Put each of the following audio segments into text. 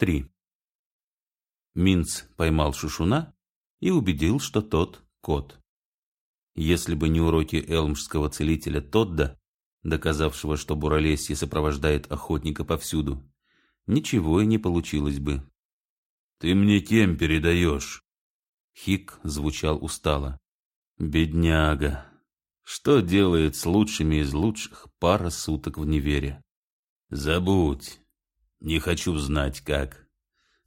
3. Минц поймал Шушуна и убедил, что тот кот. Если бы не уроки элмшского целителя Тодда, доказавшего, что буралесье сопровождает охотника повсюду, ничего и не получилось бы. «Ты мне кем передаешь?» Хик звучал устало. «Бедняга! Что делает с лучшими из лучших пара суток в невере?» «Забудь. Не хочу знать, как.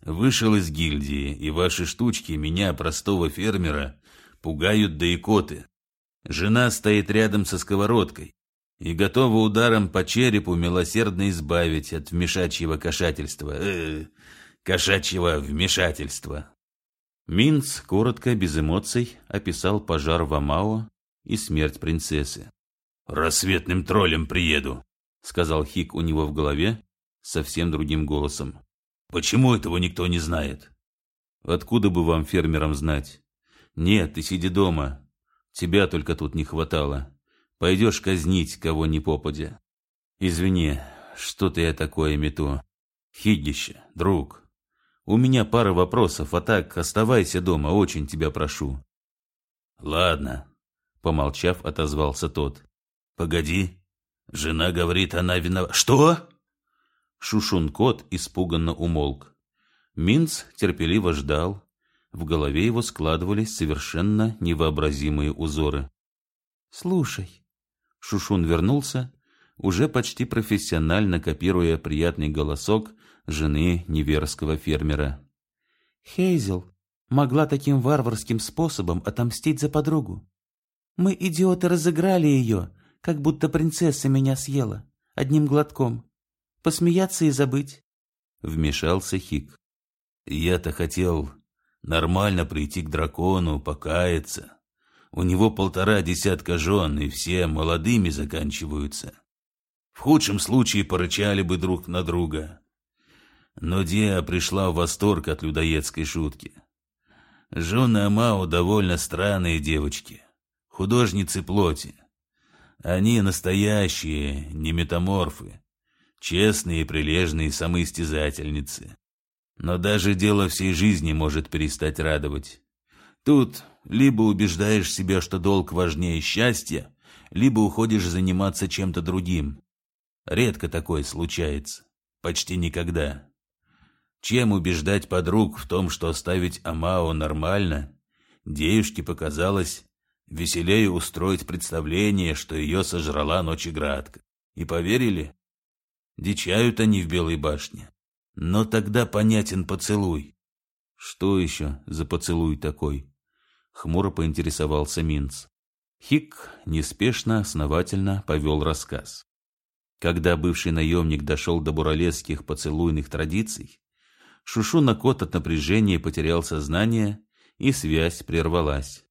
Вышел из гильдии, и ваши штучки меня, простого фермера, пугают да икоты. Жена стоит рядом со сковородкой и готова ударом по черепу милосердно избавить от вмешачьего кошательства. Э, кошачьего вмешательства. Минц коротко, без эмоций, описал пожар в Амао и смерть принцессы. «Рассветным троллем приеду», — сказал Хик у него в голове, совсем другим голосом. «Почему этого никто не знает?» «Откуда бы вам, фермерам, знать?» «Нет, ты сиди дома. Тебя только тут не хватало. Пойдешь казнить, кого ни попадя. Извини, что-то я такое мету. Хигище, друг. У меня пара вопросов, а так оставайся дома, очень тебя прошу». «Ладно», — помолчав, отозвался тот. «Погоди. Жена говорит, она виновата». «Что?» Шушун-кот испуганно умолк. Минц терпеливо ждал. В голове его складывались совершенно невообразимые узоры. «Слушай». Шушун вернулся, уже почти профессионально копируя приятный голосок жены неверского фермера. «Хейзел могла таким варварским способом отомстить за подругу. Мы, идиоты, разыграли ее, как будто принцесса меня съела, одним глотком посмеяться и забыть. Вмешался Хик. Я-то хотел нормально прийти к дракону, покаяться. У него полтора десятка жен, и все молодыми заканчиваются. В худшем случае порычали бы друг на друга. Но Диа пришла в восторг от людоедской шутки. Жены Амао довольно странные девочки, художницы плоти. Они настоящие, не метаморфы, честные и прилежные самоистязательницы. Но даже дело всей жизни может перестать радовать. Тут либо убеждаешь себя, что долг важнее счастья, либо уходишь заниматься чем-то другим. Редко такое случается. Почти никогда. Чем убеждать подруг в том, что оставить Амао нормально, девушке показалось веселее устроить представление, что ее сожрала ночеградка. И поверили? Дичают они в Белой башне. Но тогда понятен поцелуй. Что еще за поцелуй такой? Хмуро поинтересовался Минц. Хик неспешно, основательно повел рассказ. Когда бывший наемник дошел до буралесских поцелуйных традиций, Шушуна-кот от напряжения потерял сознание, и связь прервалась.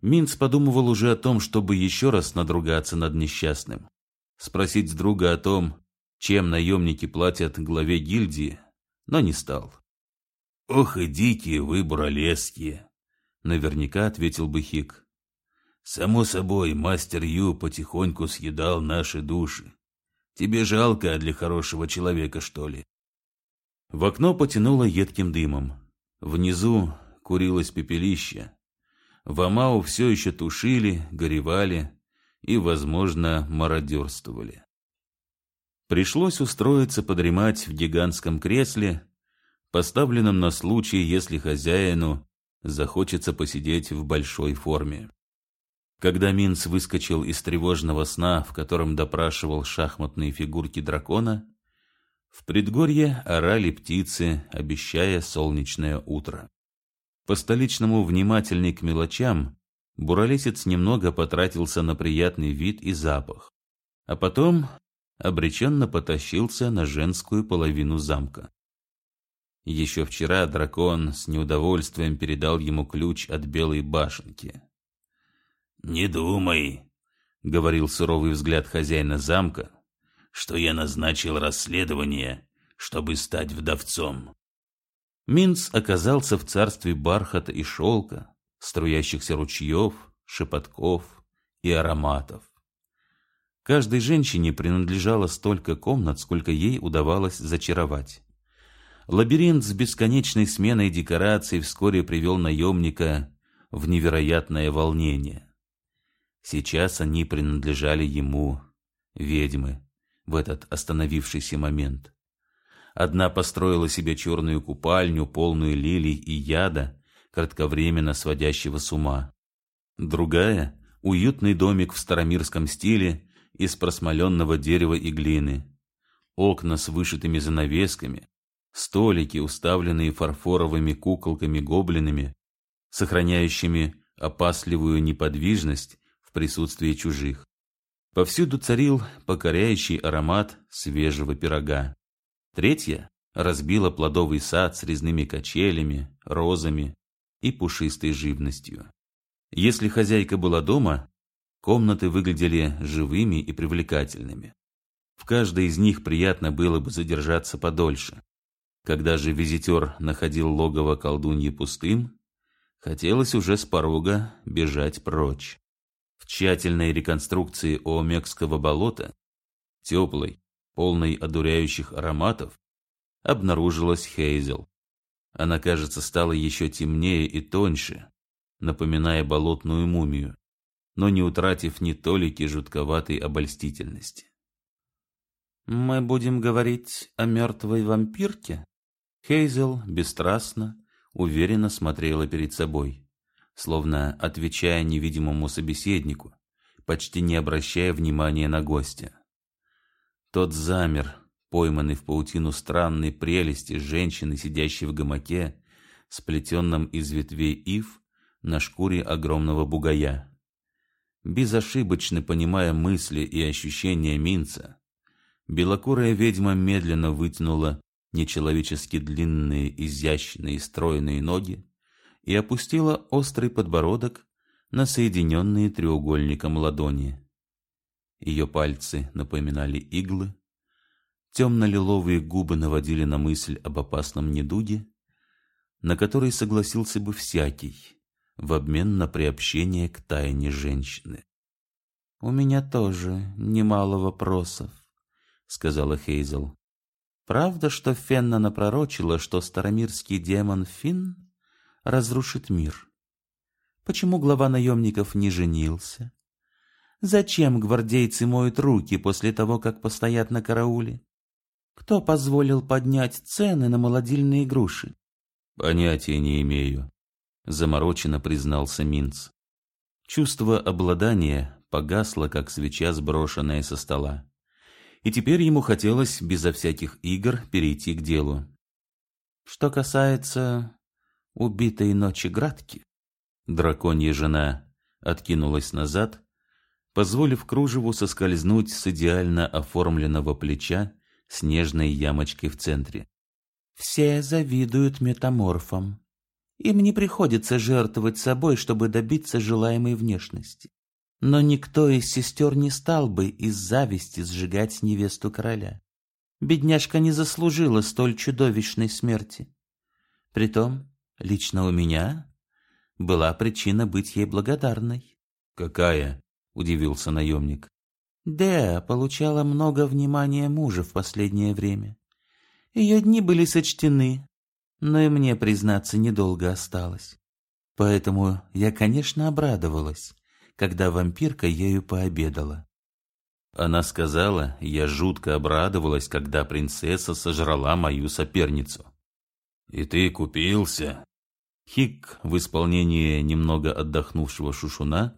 Минц подумывал уже о том, чтобы еще раз надругаться над несчастным. Спросить друга о том, чем наемники платят главе гильдии, но не стал. «Ох и дикие вы, буралесские!» — наверняка ответил бы Хик. «Само собой, мастер Ю потихоньку съедал наши души. Тебе жалко для хорошего человека, что ли?» В окно потянуло едким дымом. Внизу курилось пепелище. В Амау все еще тушили, горевали и, возможно, мародерствовали. Пришлось устроиться подремать в гигантском кресле, поставленном на случай, если хозяину захочется посидеть в большой форме. Когда Минц выскочил из тревожного сна, в котором допрашивал шахматные фигурки дракона, в предгорье орали птицы, обещая солнечное утро. По столичному внимательный к мелочам, буралесец немного потратился на приятный вид и запах, а потом обреченно потащился на женскую половину замка. Еще вчера дракон с неудовольствием передал ему ключ от белой башенки. «Не думай», — говорил суровый взгляд хозяина замка, «что я назначил расследование, чтобы стать вдовцом». Минц оказался в царстве бархата и шелка, струящихся ручьев, шепотков и ароматов. Каждой женщине принадлежало столько комнат, сколько ей удавалось зачаровать. Лабиринт с бесконечной сменой декораций вскоре привел наемника в невероятное волнение. Сейчас они принадлежали ему, ведьмы, в этот остановившийся момент. Одна построила себе черную купальню, полную лилий и яда, кратковременно сводящего с ума. Другая — уютный домик в старомирском стиле из просмоленного дерева и глины. Окна с вышитыми занавесками, столики, уставленные фарфоровыми куколками-гоблинами, сохраняющими опасливую неподвижность в присутствии чужих. Повсюду царил покоряющий аромат свежего пирога. Третья разбила плодовый сад с резными качелями, розами и пушистой живностью. Если хозяйка была дома, комнаты выглядели живыми и привлекательными. В каждой из них приятно было бы задержаться подольше. Когда же визитер находил логово колдуньи пустым, хотелось уже с порога бежать прочь. В тщательной реконструкции Оомекского болота, теплой, полной одуряющих ароматов, обнаружилась Хейзел. Она, кажется, стала еще темнее и тоньше, напоминая болотную мумию, но не утратив ни толики жутковатой обольстительности. «Мы будем говорить о мертвой вампирке?» Хейзел бесстрастно, уверенно смотрела перед собой, словно отвечая невидимому собеседнику, почти не обращая внимания на гостя. Тот замер, пойманный в паутину странной прелести женщины, сидящей в гамаке, сплетенном из ветвей ив на шкуре огромного бугая. Безошибочно понимая мысли и ощущения Минца, белокурая ведьма медленно вытянула нечеловечески длинные, изящные, стройные ноги и опустила острый подбородок на соединенные треугольником ладони. Ее пальцы напоминали иглы, темно-лиловые губы наводили на мысль об опасном недуге, на который согласился бы всякий в обмен на приобщение к тайне женщины. «У меня тоже немало вопросов», — сказала Хейзел. «Правда, что Фенна напророчила, что старомирский демон Финн разрушит мир? Почему глава наемников не женился? Зачем гвардейцы моют руки после того, как постоят на карауле? Кто позволил поднять цены на молодильные груши? Понятия не имею, замороченно признался Минц. Чувство обладания погасло, как свеча, сброшенная со стола. И теперь ему хотелось безо всяких игр перейти к делу. Что касается убитой ночи Градки, драконья жена откинулась назад позволив кружеву соскользнуть с идеально оформленного плеча с нежной ямочкой в центре. Все завидуют метаморфам. Им не приходится жертвовать собой, чтобы добиться желаемой внешности. Но никто из сестер не стал бы из зависти сжигать невесту короля. Бедняжка не заслужила столь чудовищной смерти. Притом, лично у меня была причина быть ей благодарной. Какая? — удивился наемник. Деа получала много внимания мужа в последнее время. Ее дни были сочтены, но и мне, признаться, недолго осталось. Поэтому я, конечно, обрадовалась, когда вампирка ею пообедала. Она сказала, я жутко обрадовалась, когда принцесса сожрала мою соперницу. И ты купился? Хик в исполнении немного отдохнувшего шушуна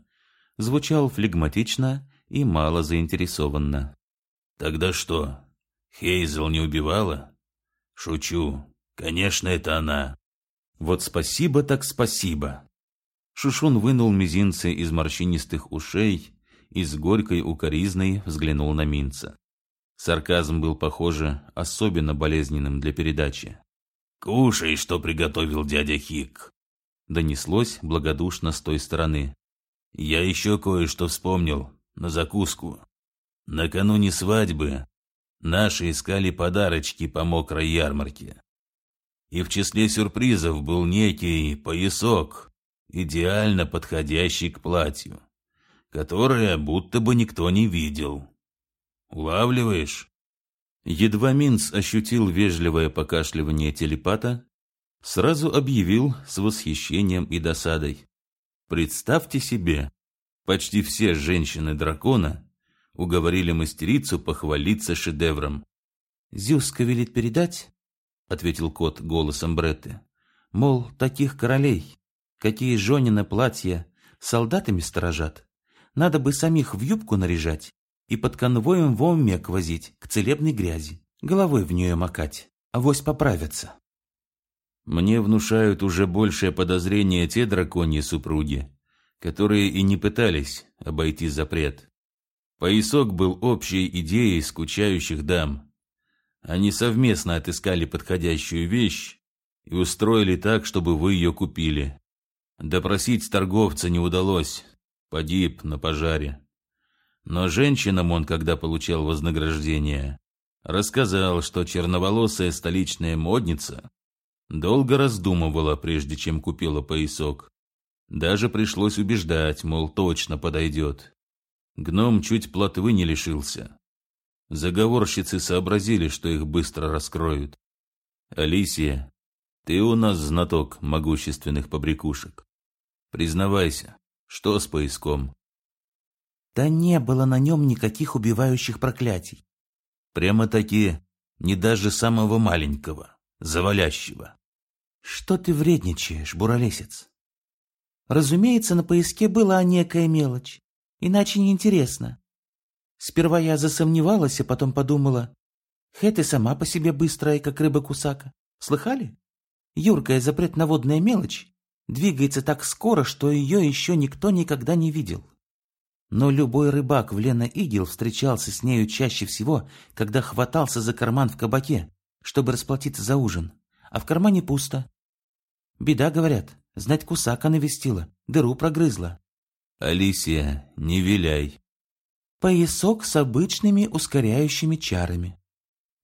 звучал флегматично и мало заинтересованно. «Тогда что, Хейзел не убивала?» «Шучу. Конечно, это она». «Вот спасибо так спасибо». Шушун вынул мизинцы из морщинистых ушей и с горькой укоризной взглянул на Минца. Сарказм был, похоже, особенно болезненным для передачи. «Кушай, что приготовил дядя Хик», — донеслось благодушно с той стороны. Я еще кое-что вспомнил на закуску. Накануне свадьбы наши искали подарочки по мокрой ярмарке. И в числе сюрпризов был некий поясок, идеально подходящий к платью, которое будто бы никто не видел. Улавливаешь? Едва Минц ощутил вежливое покашливание телепата, сразу объявил с восхищением и досадой. Представьте себе, почти все женщины дракона уговорили мастерицу похвалиться шедевром. «Зюска велит передать», — ответил кот голосом Бретты, «мол, таких королей, какие Жонина платья солдатами сторожат, надо бы самих в юбку наряжать и под конвоем в оммек возить к целебной грязи, головой в нее макать, авось поправятся». Мне внушают уже большее подозрение те драконьи супруги, которые и не пытались обойти запрет. Поясок был общей идеей скучающих дам. Они совместно отыскали подходящую вещь и устроили так, чтобы вы ее купили. Допросить торговца не удалось, погиб на пожаре. Но женщинам он, когда получал вознаграждение, рассказал, что черноволосая столичная модница долго раздумывала, прежде чем купила поясок. Даже пришлось убеждать, мол, точно подойдет. Гном чуть плотвы не лишился. Заговорщицы сообразили, что их быстро раскроют. Алисия, ты у нас знаток могущественных побрякушек. Признавайся, что с поиском? Да не было на нем никаких убивающих проклятий. Прямо-таки не даже самого маленького, завалящего. Что ты вредничаешь, буролесец? Разумеется, на поиске была некая мелочь, иначе неинтересно. Сперва я засомневалась, а потом подумала, Хэт сама по себе быстрая, как рыба-кусака. Слыхали? Юркая запретноводная мелочь двигается так скоро, что ее еще никто никогда не видел. Но любой рыбак в Лена-Игел встречался с нею чаще всего, когда хватался за карман в кабаке, чтобы расплатиться за ужин. А в кармане пусто. Беда, говорят, знать кусака навестила, дыру прогрызла. Алисия, не виляй. Поясок с обычными ускоряющими чарами.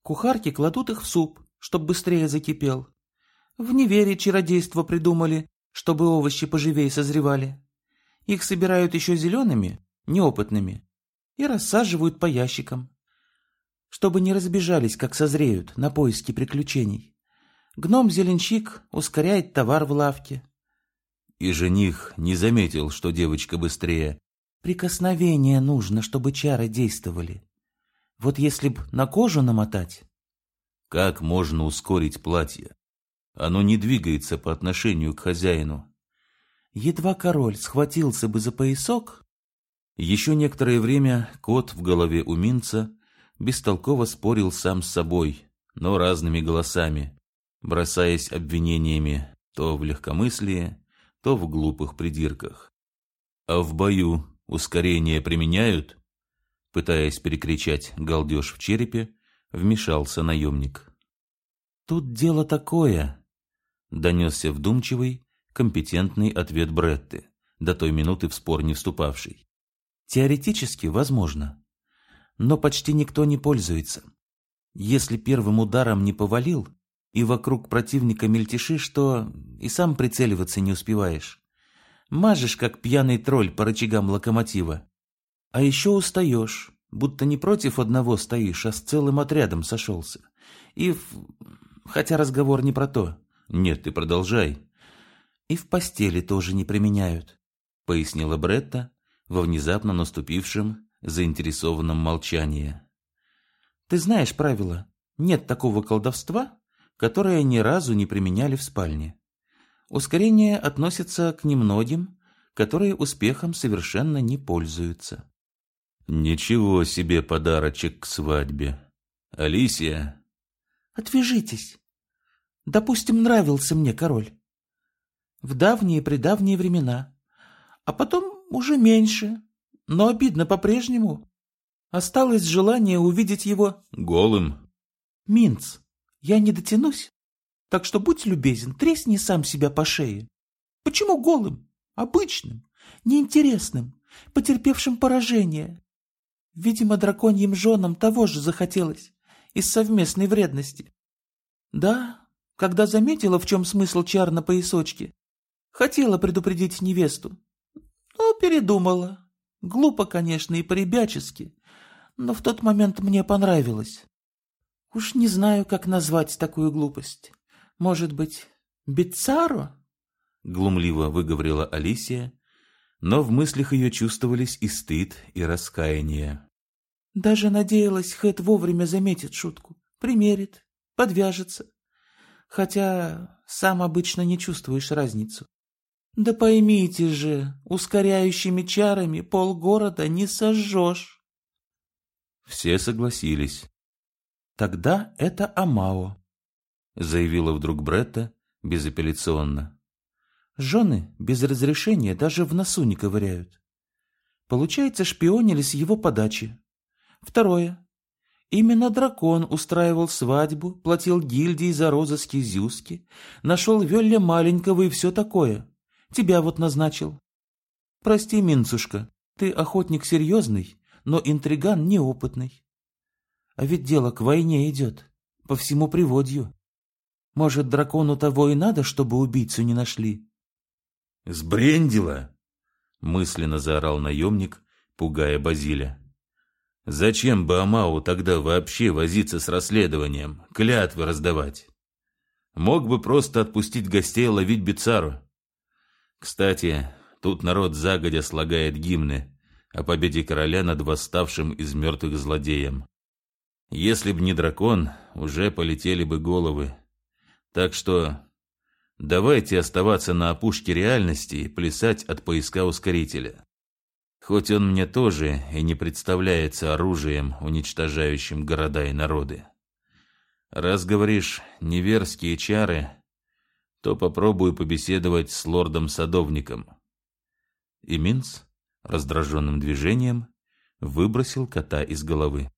Кухарки кладут их в суп, чтоб быстрее закипел. В невере чародейство придумали, чтобы овощи поживее созревали. Их собирают еще зелеными, неопытными, и рассаживают по ящикам, чтобы не разбежались, как созреют, на поиски приключений. Гном-зеленщик ускоряет товар в лавке. И жених не заметил, что девочка быстрее, Прикосновение нужно, чтобы чары действовали. Вот если б на кожу намотать... Как можно ускорить платье? Оно не двигается по отношению к хозяину. Едва король схватился бы за поясок... Еще некоторое время кот в голове у Минца бестолково спорил сам с собой, но разными голосами, бросаясь обвинениями то в легкомыслии, то в глупых придирках. А в бою ускорение применяют?» Пытаясь перекричать галдеж в черепе, вмешался наемник. «Тут дело такое», — донесся вдумчивый, компетентный ответ Бретты, до той минуты в спор не вступавший. «Теоретически возможно, но почти никто не пользуется. Если первым ударом не повалил, и вокруг противника мельтешишь, то и сам прицеливаться не успеваешь. Мажешь, как пьяный тролль по рычагам локомотива. А еще устаешь, будто не против одного стоишь, а с целым отрядом сошелся. И в... Хотя разговор не про то. Нет, ты продолжай. И в постели тоже не применяют, пояснила Бретта во внезапно наступившем заинтересованном молчании. Ты знаешь правило. Нет такого колдовства, которое ни разу не применяли в спальне. Ускорение относится к немногим, которые успехом совершенно не пользуются. Ничего себе подарочек к свадьбе. Алисия. Отвяжитесь. Допустим, нравился мне король. В давние-предавние времена. А потом уже меньше. Но обидно по-прежнему. Осталось желание увидеть его... Голым. Минц, я не дотянусь? Так что будь любезен, тресни сам себя по шее. Почему голым? Обычным, неинтересным, потерпевшим поражение. Видимо, драконьим женам того же захотелось, из совместной вредности. Да, когда заметила, в чем смысл чар на поясочке, хотела предупредить невесту, но передумала. Глупо, конечно, и поребячески, но в тот момент мне понравилось. Уж не знаю, как назвать такую глупость. Может быть, Бицаро? Глумливо выговорила Алисия, но в мыслях ее чувствовались и стыд, и раскаяние. Даже надеялась, Хэт вовремя заметит шутку, примерит, подвяжется. Хотя сам обычно не чувствуешь разницу. Да поймите же, ускоряющими чарами полгорода не сожжешь. Все согласились. Тогда это Амао, заявила вдруг Бретта безапелляционно. Жены без разрешения даже в носу не ковыряют. Получается, шпионили с его подачи. Второе. Именно дракон устраивал свадьбу, платил гильдии за розыски Зюски, нашел Велля маленького и все такое. Тебя вот назначил. Прости, Минцушка, ты охотник серьезный, но интриган неопытный. А ведь дело к войне идет, по всему приводью. Может, дракону того и надо, чтобы убийцу не нашли? «Сбрендила!» — мысленно заорал наемник, пугая Базиля. «Зачем бы Амау тогда вообще возиться с расследованием, клятвы раздавать? Мог бы просто отпустить гостей ловить Бицару. Кстати, тут народ загодя слагает гимны о победе короля над восставшим из мертвых злодеем. Если б не дракон, уже полетели бы головы. Так что давайте оставаться на опушке реальности и плясать от поиска ускорителя. Хоть он мне тоже и не представляется оружием, уничтожающим города и народы. Раз говоришь неверские чары, то попробую побеседовать с лордом-садовником. И Минц раздраженным движением выбросил кота из головы.